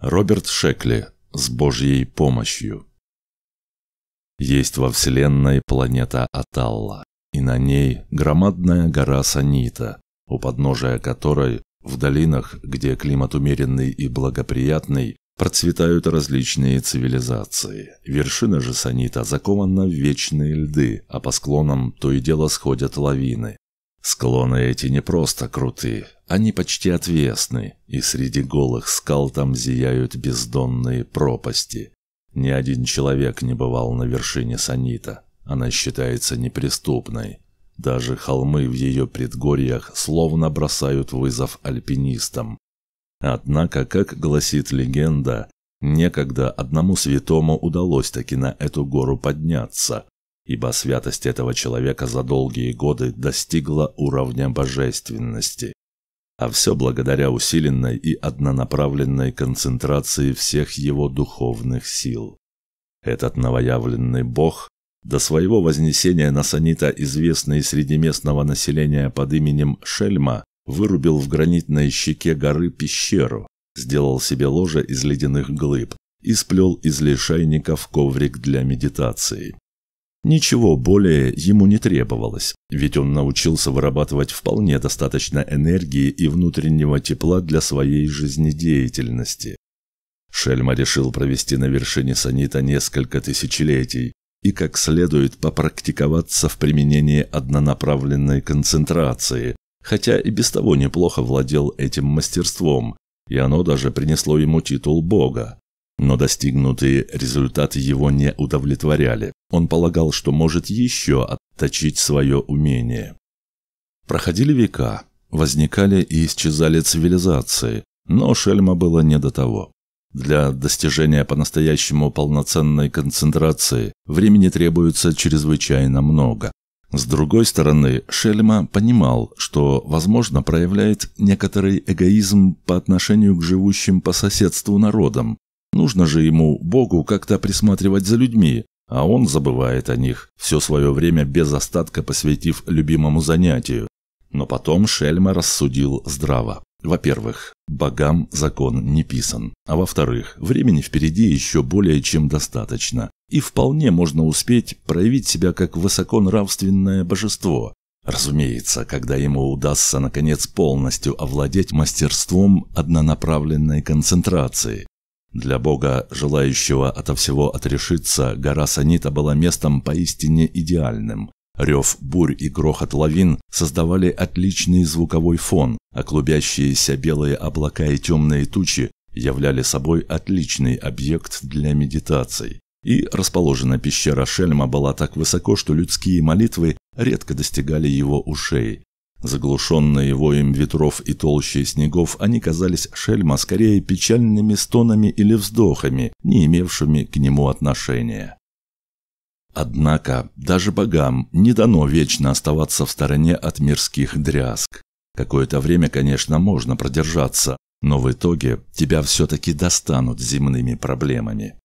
Роберт Шекли с Божьей помощью. Есть во Вселенной планета Аталла, и на ней громадная гора Санита, у подножия которой, в долинах, где климат умеренный и благоприятный, процветают различные цивилизации. Вершина же Санита закована в вечные льды, а по склонам то и дело сходят лавины. Склоны эти не просто круты, они почти отвесны, и среди голых скал там зияют бездонные пропасти. Ни один человек не бывал на вершине Санита. Она считается неприступной. Даже холмы в ее предгорьях словно бросают вызов альпинистам. Однако, как гласит легенда, некогда одному святому удалось таки на эту гору подняться, ибо святость этого человека за долгие годы достигла уровня божественности. А все благодаря усиленной и однонаправленной концентрации всех его духовных сил. Этот новоявленный бог, до своего вознесения на санита, известный среди местного населения под именем Шельма, вырубил в гранитной щеке горы пещеру, сделал себе ложе из ледяных глыб и сплел из лишайников коврик для медитации. Ничего более ему не требовалось, ведь он научился вырабатывать вполне достаточно энергии и внутреннего тепла для своей жизнедеятельности. Шельма решил провести на вершине Санита несколько тысячелетий и как следует попрактиковаться в применении однонаправленной концентрации, хотя и без того неплохо владел этим мастерством, и оно даже принесло ему титул бога. Но достигнутые результаты его не удовлетворяли. Он полагал, что может еще отточить свое умение. Проходили века, возникали и исчезали цивилизации, но Шельма было не до того. Для достижения по-настоящему полноценной концентрации времени требуется чрезвычайно много. С другой стороны, Шельма понимал, что, возможно, проявляет некоторый эгоизм по отношению к живущим по соседству народам, Нужно же ему, Богу, как-то присматривать за людьми, а он забывает о них, все свое время без остатка посвятив любимому занятию. Но потом Шельма рассудил здраво. Во-первых, богам закон не писан, а во-вторых, времени впереди еще более чем достаточно, и вполне можно успеть проявить себя как высоконравственное божество. Разумеется, когда ему удастся наконец полностью овладеть мастерством однонаправленной концентрации, для бога, желающего ото всего отрешиться, гора Санита была местом поистине идеальным. Рев бурь и грохот лавин создавали отличный звуковой фон, а клубящиеся белые облака и темные тучи являли собой отличный объект для медитаций. И расположена пещера Шельма была так высоко, что людские молитвы редко достигали его ушей. Заглушенные воем ветров и толщей снегов, они казались Шельма скорее печальными стонами или вздохами, не имевшими к нему отношения. Однако даже богам не дано вечно оставаться в стороне от мирских дрязг. Какое-то время, конечно, можно продержаться, но в итоге тебя все-таки достанут земными проблемами.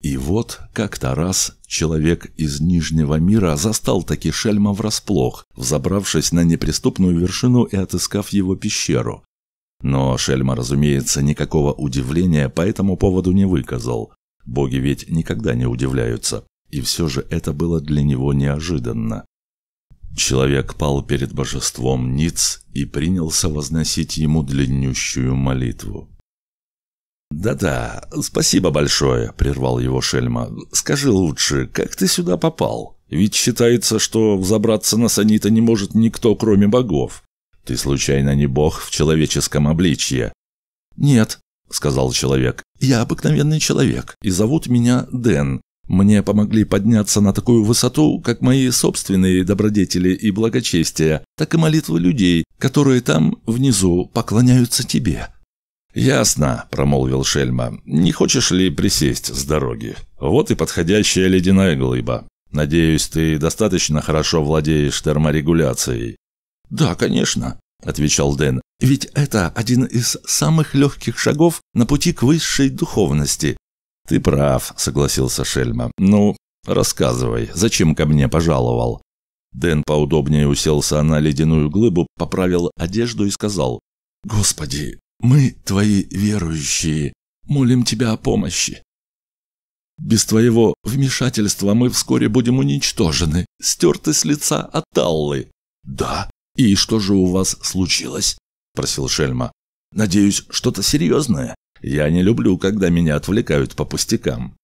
И вот, как-то раз, человек из Нижнего мира застал таки Шельма врасплох, взобравшись на неприступную вершину и отыскав его пещеру. Но Шельма, разумеется, никакого удивления по этому поводу не выказал. Боги ведь никогда не удивляются, и все же это было для него неожиданно. Человек пал перед божеством Ниц и принялся возносить ему длиннющую молитву. «Да-да, спасибо большое», – прервал его Шельма. «Скажи лучше, как ты сюда попал? Ведь считается, что взобраться на Санита не может никто, кроме богов. Ты случайно не бог в человеческом обличье?» «Нет», – сказал человек. «Я обыкновенный человек, и зовут меня Дэн. Мне помогли подняться на такую высоту, как мои собственные добродетели и благочестия, так и молитвы людей, которые там, внизу, поклоняются тебе». «Ясно», – промолвил Шельма. «Не хочешь ли присесть с дороги? Вот и подходящая ледяная глыба. Надеюсь, ты достаточно хорошо владеешь терморегуляцией». «Да, конечно», – отвечал Дэн. «Ведь это один из самых легких шагов на пути к высшей духовности». «Ты прав», – согласился Шельма. «Ну, рассказывай, зачем ко мне пожаловал?» Дэн поудобнее уселся на ледяную глыбу, поправил одежду и сказал. «Господи, мы, твои верующие, молим тебя о помощи. Без твоего вмешательства мы вскоре будем уничтожены, стерты с лица Аталлы». «Да? И что же у вас случилось?» – просил Шельма. «Надеюсь, что-то серьезное? Я не люблю, когда меня отвлекают по пустякам».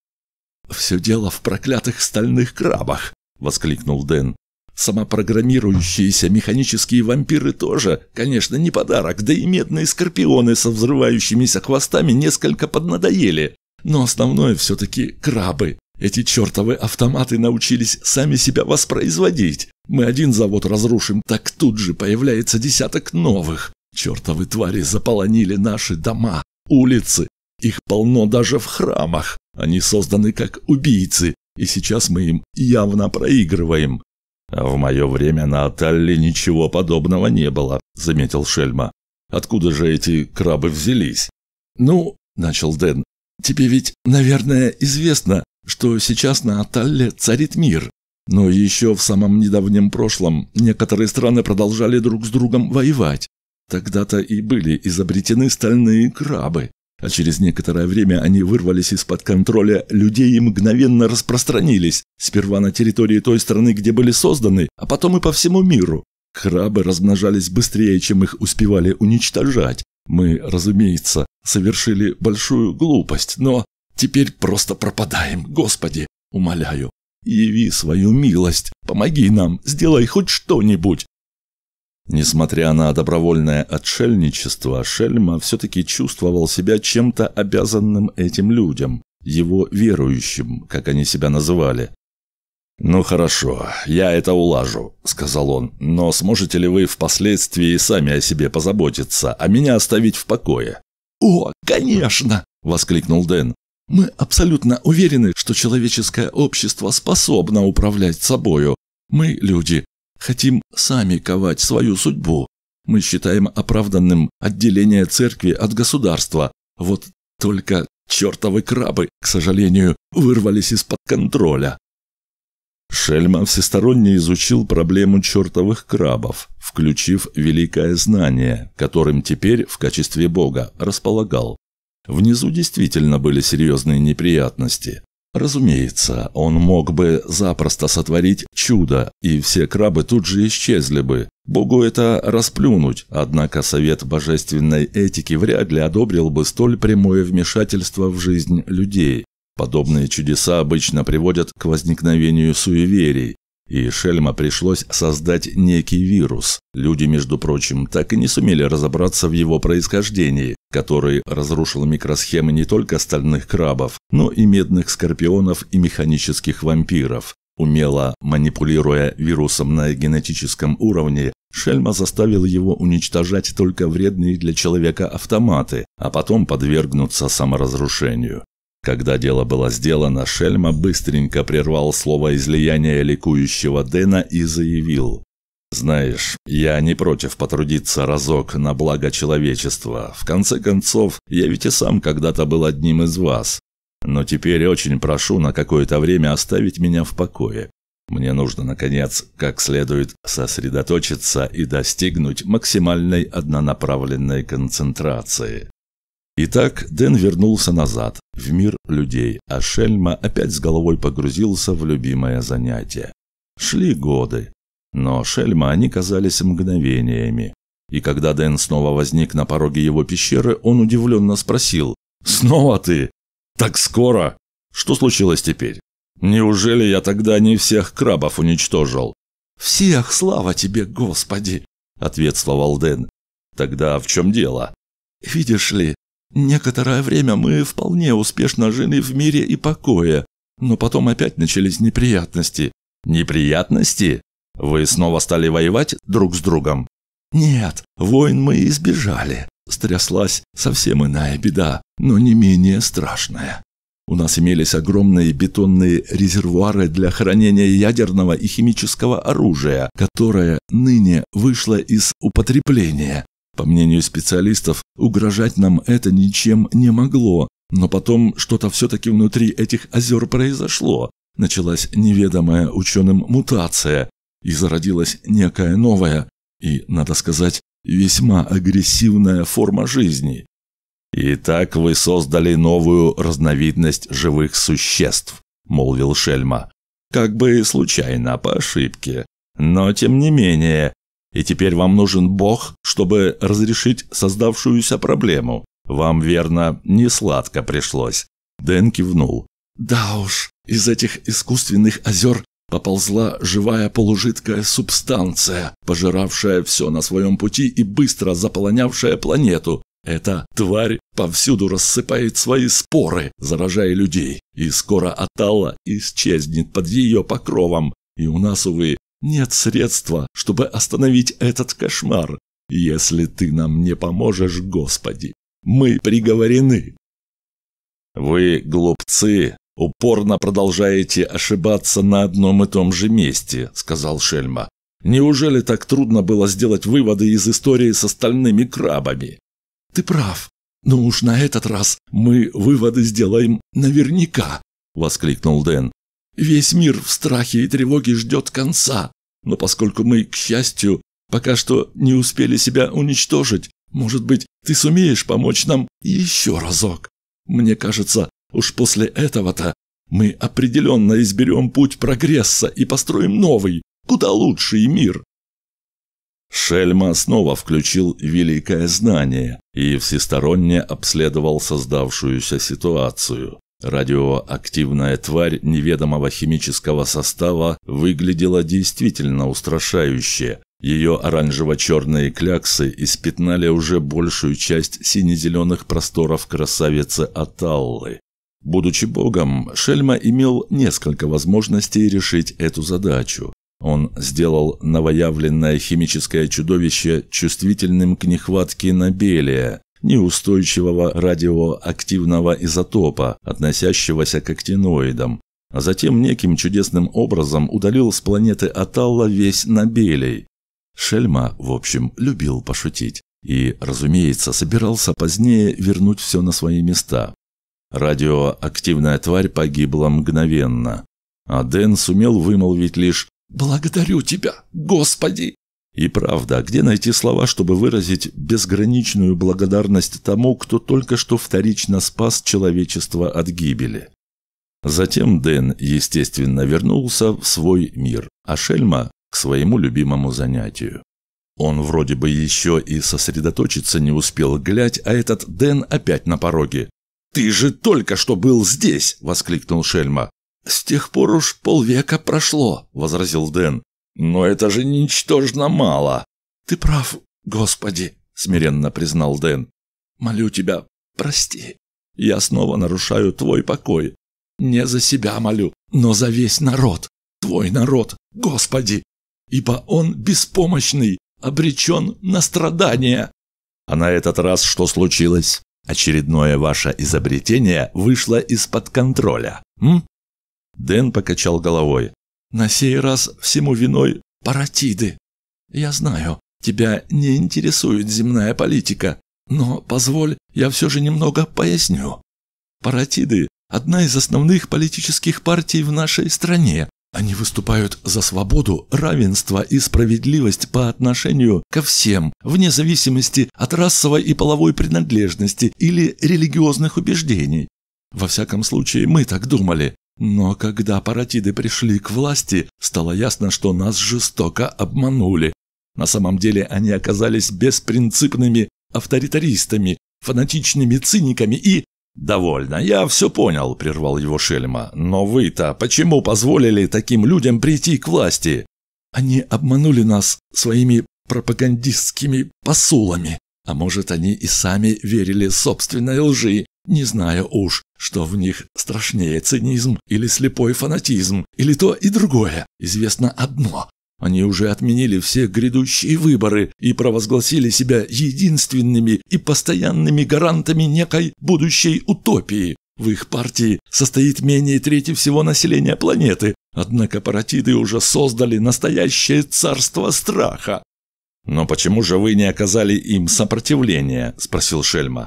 «Все дело в проклятых стальных крабах!» – воскликнул Дэн. Самопрограммирующиеся механические вампиры тоже, конечно, не подарок, да и медные скорпионы со взрывающимися хвостами несколько поднадоели. Но основное все-таки крабы. Эти чертовы автоматы научились сами себя воспроизводить. Мы один завод разрушим, так тут же появляется десяток новых. Чертовы твари заполонили наши дома, улицы. Их полно даже в храмах. Они созданы как убийцы, и сейчас мы им явно проигрываем. «А в мое время на Аталле ничего подобного не было», — заметил Шельма. «Откуда же эти крабы взялись?» «Ну», — начал Дэн, — «тебе ведь, наверное, известно, что сейчас на Аталле царит мир. Но еще в самом недавнем прошлом некоторые страны продолжали друг с другом воевать. Тогда-то и были изобретены стальные крабы а через некоторое время они вырвались из-под контроля людей и мгновенно распространились, сперва на территории той страны, где были созданы, а потом и по всему миру. Крабы размножались быстрее, чем их успевали уничтожать. Мы, разумеется, совершили большую глупость, но теперь просто пропадаем, Господи, умоляю. Яви свою милость, помоги нам, сделай хоть что-нибудь. Несмотря на добровольное отшельничество, Шельма все-таки чувствовал себя чем-то обязанным этим людям, его верующим, как они себя называли. «Ну хорошо, я это улажу», — сказал он, «но сможете ли вы впоследствии сами о себе позаботиться, а меня оставить в покое?» «О, конечно!» — воскликнул Дэн. «Мы абсолютно уверены, что человеческое общество способно управлять собою. Мы, люди, хотим сами ковать свою судьбу. Мы считаем оправданным отделение церкви от государства. Вот только чертовы крабы, к сожалению, вырвались из-под контроля. Шельма всесторонне изучил проблему чертовых крабов, включив великое знание, которым теперь в качестве бога располагал. Внизу действительно были серьезные неприятности. Разумеется, он мог бы запросто сотворить чудо, и все крабы тут же исчезли бы. Богу это расплюнуть, однако Совет Божественной Этики вряд ли одобрил бы столь прямое вмешательство в жизнь людей. Подобные чудеса обычно приводят к возникновению суеверий, и Шельма пришлось создать некий вирус. Люди, между прочим, так и не сумели разобраться в его происхождении, который разрушил микросхемы не только стальных крабов, но и медных скорпионов и механических вампиров. Умело манипулируя вирусом на генетическом уровне, Шельма заставил его уничтожать только вредные для человека автоматы, а потом подвергнуться саморазрушению. Когда дело было сделано, Шельма быстренько прервал слово излияния ликующего Дэна и заявил. «Знаешь, я не против потрудиться разок на благо человечества. В конце концов, я ведь и сам когда-то был одним из вас. Но теперь очень прошу на какое-то время оставить меня в покое. Мне нужно, наконец, как следует сосредоточиться и достигнуть максимальной однонаправленной концентрации. Итак, Дэн вернулся назад, в мир людей, а Шельма опять с головой погрузился в любимое занятие. Шли годы, но Шельма они казались мгновениями. И когда Дэн снова возник на пороге его пещеры, он удивленно спросил «Снова ты? Так скоро? Что случилось теперь? Неужели я тогда не всех крабов уничтожил?» «Всех, слава тебе, Господи!» – ответствовал Дэн. «Тогда в чем дело?» «Видишь ли, Некоторое время мы вполне успешно жили в мире и покое, но потом опять начались неприятности. Неприятности? Вы снова стали воевать друг с другом? Нет, войн мы избежали. Стряслась совсем иная беда, но не менее страшная. У нас имелись огромные бетонные резервуары для хранения ядерного и химического оружия, которое ныне вышло из употребления. По мнению специалистов, угрожать нам это ничем не могло, но потом что-то все-таки внутри этих озер произошло. Началась неведомая ученым мутация, и зародилась некая новая и, надо сказать, весьма агрессивная форма жизни. «Итак вы создали новую разновидность живых существ», — молвил Шельма. «Как бы случайно, по ошибке. Но тем не менее, и теперь вам нужен Бог, чтобы разрешить создавшуюся проблему. Вам, верно, не сладко пришлось». Дэн кивнул. «Да уж, из этих искусственных озер поползла живая полужидкая субстанция, пожиравшая все на своем пути и быстро заполонявшая планету. Эта тварь повсюду рассыпает свои споры, заражая людей, и скоро Аталла исчезнет под ее покровом. И у нас, увы, нет средства, чтобы остановить этот кошмар. Если ты нам не поможешь, Господи, мы приговорены. Вы, глупцы, упорно продолжаете ошибаться на одном и том же месте, сказал Шельма. Неужели так трудно было сделать выводы из истории с остальными крабами? Ты прав. Но уж на этот раз мы выводы сделаем наверняка, воскликнул Дэн. Весь мир в страхе и тревоге ждет конца. Но поскольку мы, к счастью, пока что не успели себя уничтожить, может быть, ты сумеешь помочь нам еще разок. Мне кажется, уж после этого-то мы определенно изберем путь прогресса и построим новый, куда лучший мир. Шельма снова включил великое знание и всесторонне обследовал создавшуюся ситуацию. Радиоактивная тварь неведомого химического состава выглядела действительно устрашающе. Ее оранжево-черные кляксы испятнали уже большую часть сине-зеленых просторов красавицы Аталлы. Будучи богом, Шельма имел несколько возможностей решить эту задачу. Он сделал новоявленное химическое чудовище чувствительным к нехватке набелия, неустойчивого радиоактивного изотопа, относящегося к актиноидам, а затем неким чудесным образом удалил с планеты Аталла весь набелий. Шельма, в общем, любил пошутить и, разумеется, собирался позднее вернуть все на свои места. Радиоактивная тварь погибла мгновенно, а Дэн сумел вымолвить лишь «Благодарю тебя, Господи!» И правда, где найти слова, чтобы выразить безграничную благодарность тому, кто только что вторично спас человечество от гибели? Затем Дэн, естественно, вернулся в свой мир, а Шельма – к своему любимому занятию. Он вроде бы еще и сосредоточиться не успел глядь, а этот Дэн опять на пороге. «Ты же только что был здесь!» – воскликнул Шельма. «С тех пор уж полвека прошло», – возразил Дэн. «Но это же ничтожно мало!» «Ты прав, Господи!» – смиренно признал Дэн. «Молю тебя, прости. Я снова нарушаю твой покой. Не за себя молю, но за весь народ. Твой народ, Господи! Ибо он беспомощный, обречен на страдания». «А на этот раз что случилось?» Очередное ваше изобретение вышло из-под контроля. М? Дэн покачал головой. На сей раз всему виной паратиды. Я знаю, тебя не интересует земная политика, но позволь, я все же немного поясню. Паратиды – одна из основных политических партий в нашей стране, они выступают за свободу, равенство и справедливость по отношению ко всем, вне зависимости от расовой и половой принадлежности или религиозных убеждений. Во всяком случае, мы так думали. Но когда паратиды пришли к власти, стало ясно, что нас жестоко обманули. На самом деле они оказались беспринципными авторитаристами, фанатичными циниками и «Довольно, я все понял», – прервал его Шельма. «Но вы-то почему позволили таким людям прийти к власти?» «Они обманули нас своими пропагандистскими посулами. А может, они и сами верили собственной лжи, не зная уж, что в них страшнее цинизм или слепой фанатизм, или то и другое. Известно одно. Они уже отменили все грядущие выборы и провозгласили себя единственными и постоянными гарантами некой будущей утопии. В их партии состоит менее трети всего населения планеты, однако паратиды уже создали настоящее царство страха. «Но почему же вы не оказали им сопротивления?» – спросил Шельма.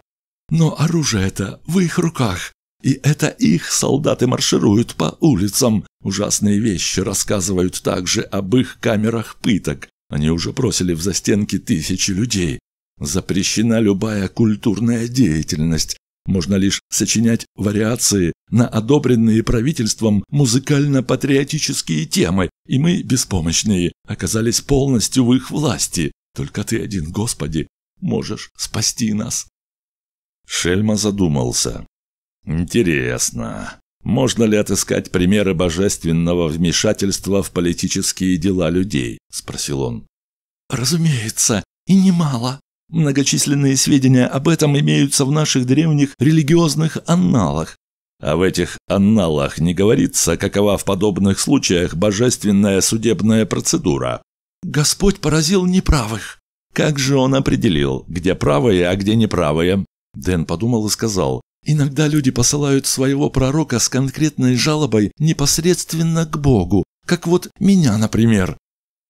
«Но оружие это в их руках. И это их солдаты маршируют по улицам. Ужасные вещи рассказывают также об их камерах пыток. Они уже бросили в застенки тысячи людей. Запрещена любая культурная деятельность. Можно лишь сочинять вариации на одобренные правительством музыкально-патриотические темы, и мы, беспомощные, оказались полностью в их власти. Только ты один, Господи, можешь спасти нас. Шельма задумался. Интересно, можно ли отыскать примеры божественного вмешательства в политические дела людей? Спросил он. Разумеется, и немало. Многочисленные сведения об этом имеются в наших древних религиозных анналах. А в этих анналах не говорится, какова в подобных случаях божественная судебная процедура. Господь поразил неправых. Как же он определил, где правые, а где неправые? Дэн подумал и сказал, «Иногда люди посылают своего пророка с конкретной жалобой непосредственно к Богу, как вот меня, например».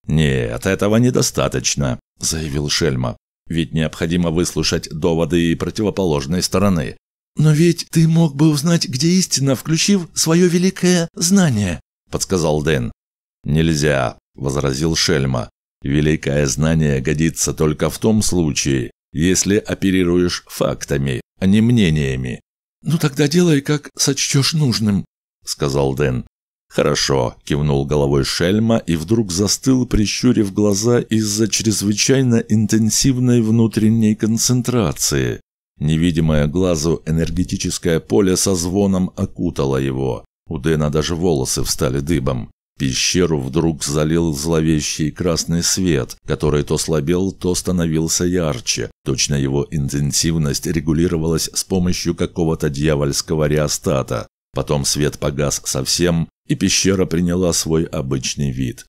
«Нет, этого недостаточно», – заявил Шельма. «Ведь необходимо выслушать доводы и противоположной стороны». «Но ведь ты мог бы узнать, где истина, включив свое великое знание», – подсказал Дэн. «Нельзя», – возразил Шельма. «Великое знание годится только в том случае, если оперируешь фактами, а не мнениями. «Ну тогда делай, как сочтешь нужным», — сказал Дэн. «Хорошо», – кивнул головой Шельма и вдруг застыл, прищурив глаза из-за чрезвычайно интенсивной внутренней концентрации. Невидимое глазу энергетическое поле со звоном окутало его. У Дэна даже волосы встали дыбом. Пещеру вдруг залил зловещий красный свет, который то слабел, то становился ярче. Точно его интенсивность регулировалась с помощью какого-то дьявольского реостата. Потом свет погас совсем, и пещера приняла свой обычный вид.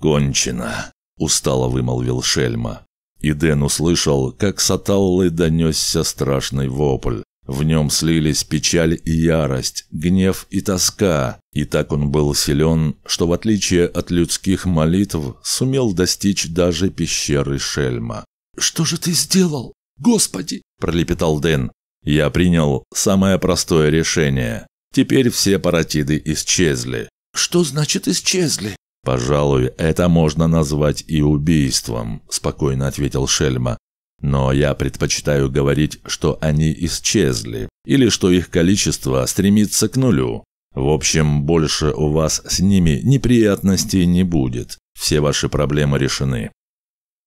«Кончено!» – устало вымолвил Шельма. И Дэн услышал, как с Аталлы донесся страшный вопль. В нем слились печаль и ярость, гнев и тоска, и так он был силен, что в отличие от людских молитв сумел достичь даже пещеры Шельма. «Что же ты сделал, Господи?» – пролепетал Дэн. «Я принял самое простое решение. Теперь все паратиды исчезли». «Что значит исчезли?» «Пожалуй, это можно назвать и убийством», – спокойно ответил Шельма. Но я предпочитаю говорить, что они исчезли, или что их количество стремится к нулю. В общем, больше у вас с ними неприятностей не будет. Все ваши проблемы решены.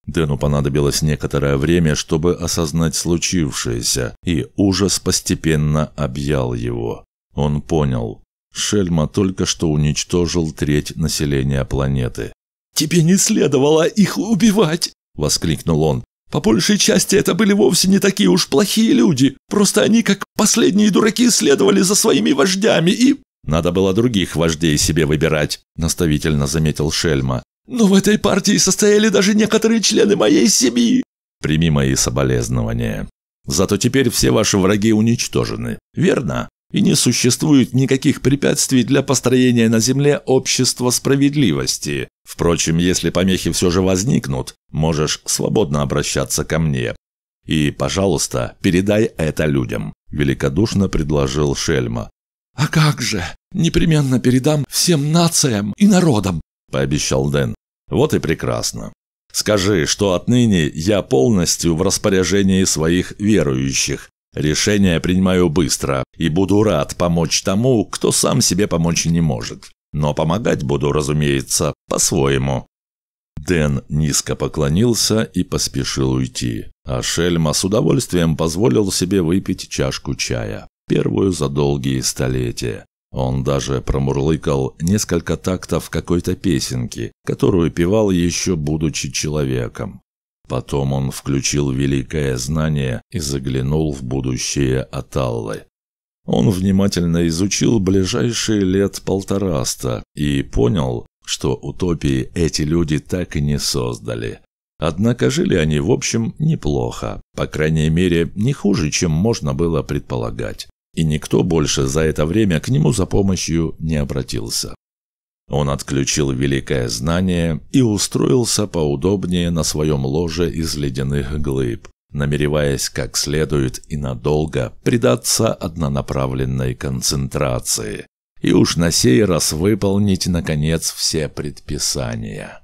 Дэну понадобилось некоторое время, чтобы осознать случившееся, и ужас постепенно объял его. Он понял. Шельма только что уничтожил треть населения планеты. «Тебе не следовало их убивать!» – воскликнул он. По большей части это были вовсе не такие уж плохие люди. Просто они, как последние дураки, следовали за своими вождями и... «Надо было других вождей себе выбирать», – наставительно заметил Шельма. «Но в этой партии состояли даже некоторые члены моей семьи». «Прими мои соболезнования. Зато теперь все ваши враги уничтожены, верно?» И не существует никаких препятствий для построения на Земле общества справедливости. Впрочем, если помехи все же возникнут, можешь свободно обращаться ко мне. И, пожалуйста, передай это людям», – великодушно предложил Шельма. «А как же? Непременно передам всем нациям и народам», – пообещал Дэн. «Вот и прекрасно. Скажи, что отныне я полностью в распоряжении своих верующих, Решение принимаю быстро и буду рад помочь тому, кто сам себе помочь не может. Но помогать буду, разумеется, по-своему». Дэн низко поклонился и поспешил уйти, а Шельма с удовольствием позволил себе выпить чашку чая, первую за долгие столетия. Он даже промурлыкал несколько тактов какой-то песенки, которую певал еще будучи человеком. Потом он включил великое знание и заглянул в будущее Аталлы. Он внимательно изучил ближайшие лет полтораста и понял, что утопии эти люди так и не создали. Однако жили они, в общем, неплохо, по крайней мере, не хуже, чем можно было предполагать. И никто больше за это время к нему за помощью не обратился. Он отключил великое знание и устроился поудобнее на своем ложе из ледяных глыб, намереваясь как следует и надолго предаться однонаправленной концентрации и уж на сей раз выполнить, наконец, все предписания.